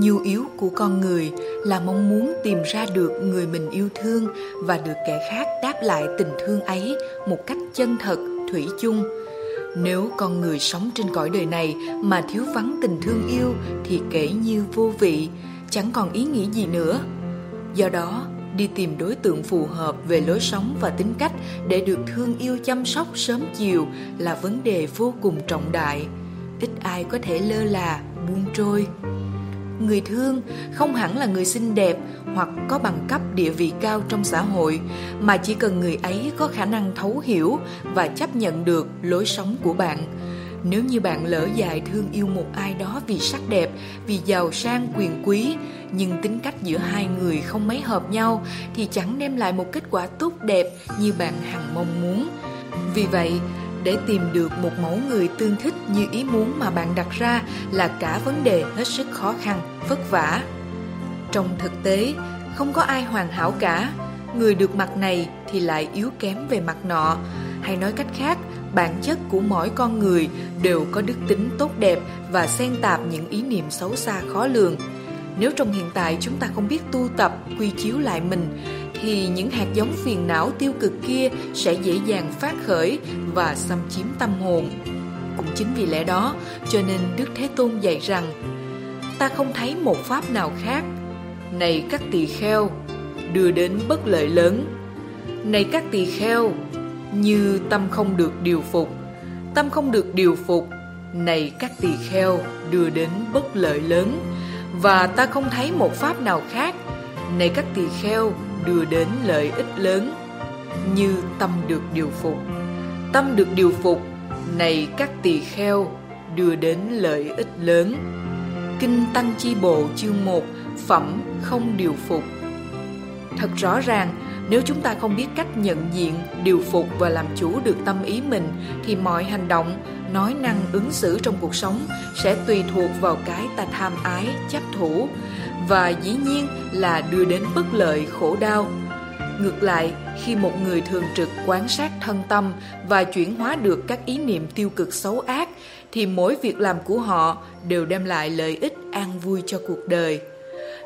nhu yếu của con người là mong muốn tìm ra được người mình yêu thương và được kẻ khác đáp lại tình thương ấy một cách chân thật, thủy chung. Nếu con người sống trên cõi đời này mà thiếu vắng tình thương yêu thì kể như vô vị, chẳng còn ý nghĩa gì nữa. Do đó, đi tìm đối tượng phù hợp về lối sống và tính cách để được thương yêu chăm sóc sớm chiều là vấn đề vô cùng trọng đại. Ít ai có thể lơ là, buông trôi người thương không hẳn là người xinh đẹp hoặc có bằng cấp địa vị cao trong xã hội, mà chỉ cần người ấy có khả năng thấu hiểu và chấp nhận được lối sống của bạn. Nếu như bạn lỡ dài thương yêu một ai đó vì sắc đẹp, vì giàu sang, quyền quý, nhưng tính cách giữa hai người không mấy hợp nhau, thì chẳng đem lại một kết quả tốt đẹp như bạn hằng mong muốn. Vì vậy để tìm được một mẫu người tương thích như ý muốn mà bạn đặt ra là cả vấn đề hết sức khó khăn, vất vả. Trong thực tế, không có ai hoàn hảo cả. Người được mặt này thì lại yếu kém về mặt nọ. Hay nói cách khác, bản chất của mỗi con người đều có đức tính tốt đẹp và xen tạp những ý niệm xấu xa khó lường. Nếu trong hiện tại chúng ta không biết tu tập, quy chiếu lại mình thì những hạt giống phiền não tiêu cực kia sẽ dễ dàng phát khởi và xâm chiếm tâm hồn. Cũng chính vì lẽ đó, cho nên đức thế tôn dạy rằng, ta không thấy một pháp nào khác. Này các tỳ kheo, đưa đến bất lợi lớn. Này các tỳ kheo, như tâm không được điều phục, tâm không được điều phục, này các tỳ kheo, đưa đến bất lợi lớn. Và ta không thấy một pháp nào khác. Này các tỳ kheo đưa đến lợi ích lớn như tâm được điều phục. Tâm được điều phục, này các tỳ kheo đưa đến lợi ích lớn. Kinh tăng chi bộ chương 1 phẩm không điều phục. Thật rõ ràng, nếu chúng ta không biết cách nhận diện, điều phục và làm chủ được tâm ý mình, thì mọi hành động, nói năng ứng xử trong cuộc sống sẽ tùy thuộc vào cái ta tham ái, chấp thủ và dĩ nhiên là đưa đến bất lợi khổ đau. Ngược lại, khi một người thường trực quan sát thân tâm và chuyển hóa được các ý niệm tiêu cực xấu ác, thì mỗi việc làm của họ đều đem lại lợi ích an vui cho cuộc đời.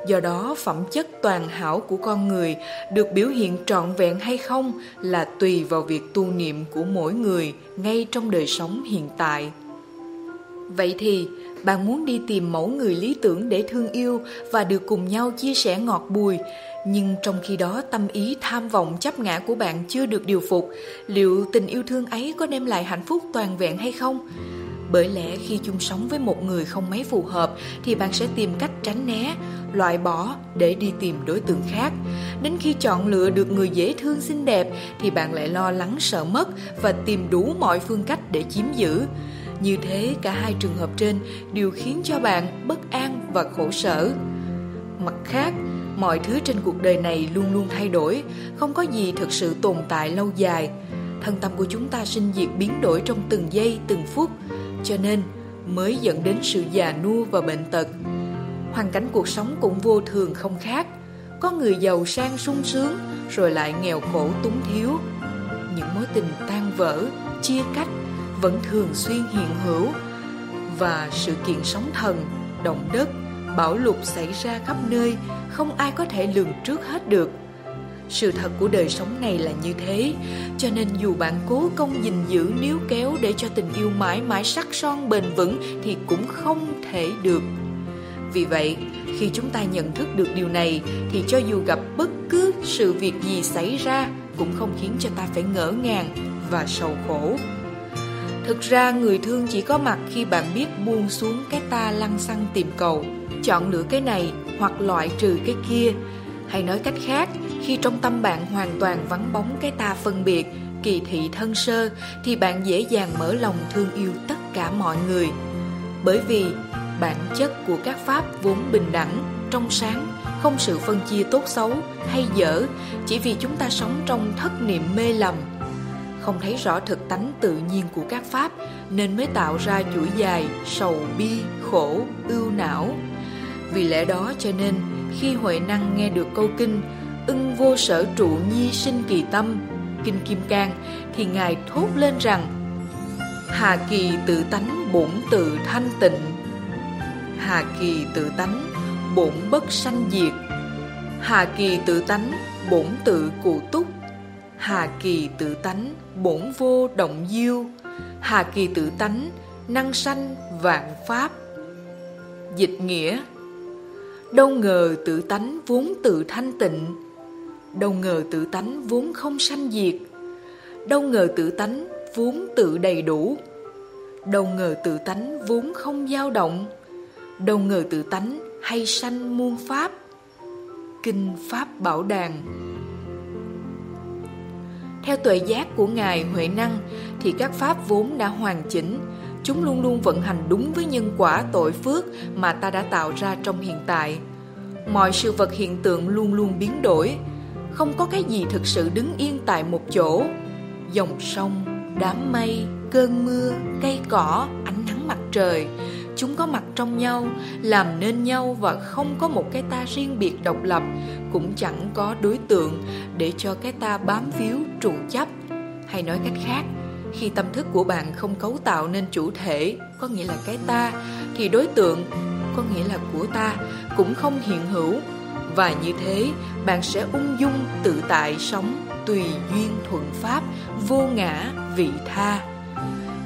Do đó, phẩm chất toàn hảo của con người được biểu hiện trọn vẹn hay không là tùy vào việc tu niệm của mỗi người ngay trong đời sống hiện tại. Vậy thì bạn muốn đi tìm mẫu người lý tưởng để thương yêu và được cùng nhau chia sẻ ngọt bùi. Nhưng trong khi đó, tâm ý, tham vọng, chấp ngã của bạn chưa được điều phục. Liệu tình yêu thương ấy có đem lại hạnh phúc toàn vẹn hay không? Bởi lẽ khi chung sống với một người không mấy phù hợp, thì bạn sẽ tìm cách tránh né, loại bỏ để đi tìm đối tượng khác. Đến khi chọn lựa được người dễ thương xinh đẹp, thì bạn lại lo lắng, sợ mất và tìm đủ mọi phương cách để chiếm giữ như thế cả hai trường hợp trên đều khiến cho bạn bất an và khổ sở. Mặt khác, mọi thứ trên cuộc đời này luôn luôn thay đổi, không có gì thực sự tồn tại lâu dài. Thân tâm của chúng ta sinh diệt biến đổi trong từng giây, từng phút, cho nên mới dẫn đến sự già nua và bệnh tật. Hoàn cảnh cuộc sống cũng vô thường không khác. Có người giàu sang sung sướng, rồi lại nghèo khổ túng thiếu. Những mối tình tan vỡ, chia cách vẫn thường xuyên hiện hữu. Và sự kiện sóng thần, động đất, bão lụt xảy ra khắp nơi, không ai có thể lường trước hết được. Sự thật của đời sống này là như thế, cho nên dù bạn cố công gìn giữ níu kéo để cho tình yêu mãi mãi sắc son bền vững thì cũng không thể được. Vì vậy, khi chúng ta nhận thức được điều này thì cho dù gặp bất cứ sự việc gì xảy ra cũng không khiến cho ta phải ngỡ ngàng và sầu khổ thực ra người thương chỉ có mặt khi bạn biết buông xuống cái ta lăng xăng tìm cầu. Chọn lựa cái này hoặc loại trừ cái kia. Hay nói cách khác, khi trong tâm bạn hoàn toàn vắng bóng cái ta phân biệt, kỳ thị thân sơ, thì bạn dễ dàng mở lòng thương yêu tất cả mọi người. Bởi vì bản chất của các pháp vốn bình đẳng, trong sáng, không sự phân chia tốt xấu hay dở, chỉ vì chúng ta sống trong thất niệm mê lầm không thấy rõ thực tánh tự nhiên của các pháp, nên mới tạo ra chuỗi dài, sầu, bi, khổ, ưu não. Vì lẽ đó cho nên, khi huệ năng nghe được câu kinh, ưng vô sở trụ nhi sinh kỳ tâm kinh kim cang, thì ngài thốt lên rằng, hà kỳ tự tánh bổn tự thanh tịnh. Hà kỳ tự tánh bổn bất sanh diệt. Hà kỳ tự tánh bổn tự cụ túc hà kỳ tự tánh, bổn vô động diêu. Hà kỳ tự tánh, năng sanh vạn pháp. Dịch nghĩa. Đâu ngờ tự tánh vốn tự thanh tịnh, đâu ngờ tự tánh vốn không sanh diệt, đâu ngờ tự tánh vốn tự đầy đủ, đâu ngờ tự tánh vốn không dao động, đâu ngờ tự tánh hay sanh muôn pháp. Kinh pháp bảo đàn theo tuệ giác của ngài huệ năng, thì các pháp vốn đã hoàn chỉnh. Chúng luôn luôn vận hành đúng với nhân quả tội phước mà ta đã tạo ra trong hiện tại. Mọi sự vật hiện tượng luôn luôn biến đổi. Không có cái gì thực sự đứng yên tại một chỗ. Dòng sông, đám mây, cơn mưa, cây cỏ, ánh nắng mặt trời, chúng có mặt trong nhau, làm nên nhau và không có một cái ta riêng biệt độc lập cũng chẳng có đối tượng để cho cái ta bám víu trụ chấp. Hay nói cách khác, khi tâm thức của bạn không cấu tạo nên chủ thể, có nghĩa là cái ta, thì đối tượng, có nghĩa là của ta, cũng không hiện hữu. Và như thế, bạn sẽ ung dung, tự tại sống tùy duyên thuận pháp, vô ngã, vị tha.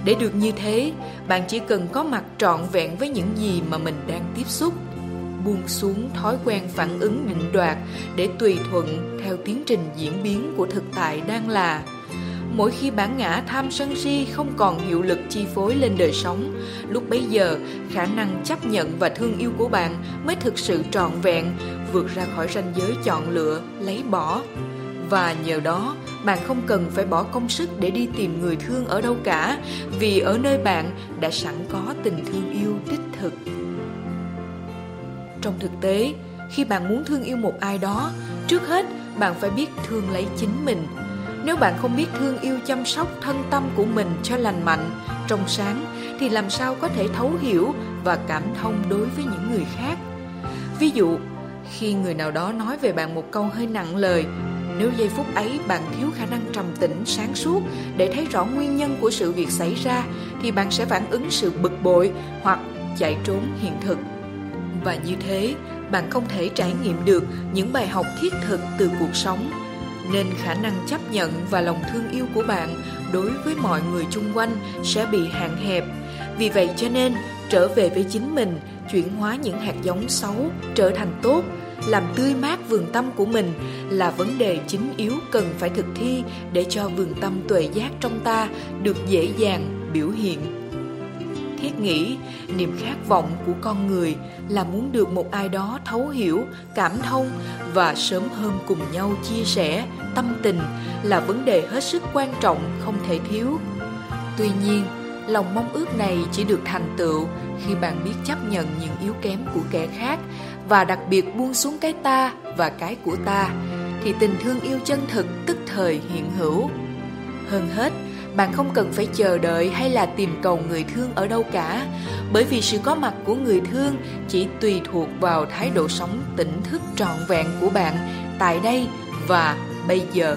Để được như thế, bạn chỉ cần có mặt trọn vẹn với những gì mà mình đang tiếp xúc buông xuống thói quen phản ứng định đoạt để tùy thuận theo tiến trình diễn biến của thực tại đang là. Mỗi khi bản ngã tham sân si không còn hiệu lực chi phối lên đời sống, lúc bấy giờ, khả năng chấp nhận và thương yêu của bạn mới thực sự trọn vẹn, vượt ra khỏi ranh giới chọn lựa, lấy bỏ. Và nhờ đó, bạn không cần phải bỏ công sức để đi tìm người thương ở đâu cả, vì ở nơi bạn đã sẵn có tình thương yêu đích thực trong thực tế, khi bạn muốn thương yêu một ai đó, trước hết bạn phải biết thương lấy chính mình. Nếu bạn không biết thương yêu chăm sóc thân tâm của mình cho lành mạnh, trong sáng, thì làm sao có thể thấu hiểu và cảm thông đối với những người khác? Ví dụ, khi người nào đó nói về bạn một câu hơi nặng lời, nếu giây phút ấy bạn thiếu khả năng trầm tĩnh, sáng suốt để thấy rõ nguyên nhân của sự việc xảy ra, thì bạn sẽ phản ứng sự bực bội hoặc chạy trốn hiện thực và như thế, bạn không thể trải nghiệm được những bài học thiết thực từ cuộc sống. Nên khả năng chấp nhận và lòng thương yêu của bạn đối với mọi người chung quanh sẽ bị hạn hẹp. Vì vậy cho nên, trở về với chính mình, chuyển hóa những hạt giống xấu trở thành tốt, làm tươi mát vườn tâm của mình là vấn đề chính yếu cần phải thực thi để cho vườn tâm tuệ giác trong ta được dễ dàng biểu hiện thiết nghĩ, niềm khát vọng của con người là muốn được một ai đó thấu hiểu, cảm thông và sớm hơn cùng nhau chia sẻ, tâm tình là vấn đề hết sức quan trọng, không thể thiếu. Tuy nhiên, lòng mong ước này chỉ được thành tựu khi bạn biết chấp nhận những yếu kém của kẻ khác và đặc biệt buông xuống cái ta và cái của ta, thì tình thương yêu chân thực tức thời hiện hữu. Hơn hết bạn không cần phải chờ đợi hay là tìm cầu người thương ở đâu cả. Bởi vì sự có mặt của người thương chỉ tùy thuộc vào thái độ sống, tỉnh thức, trọn vẹn của bạn tại đây và bây giờ.